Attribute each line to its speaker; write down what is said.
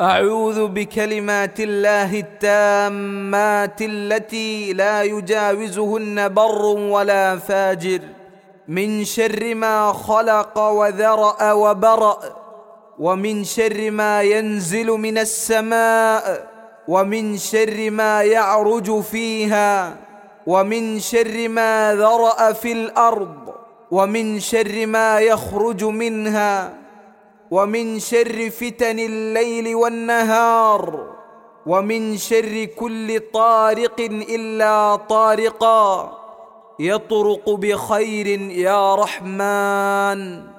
Speaker 1: أعوذ بكلمات الله التامات التي لا يجاوزهن بر ولا فاجر من شر ما خلق وذرأ وبرأ ومن شر ما ينزل من السماء ومن شر ما يعرج فيها ومن شر ما ذرأ في الأرض ومن شر ما يخرج منها. ومن شر فتن الليل والنهار ومن شر كل طارق إلا طارقا يطرق بخير يا رحمن.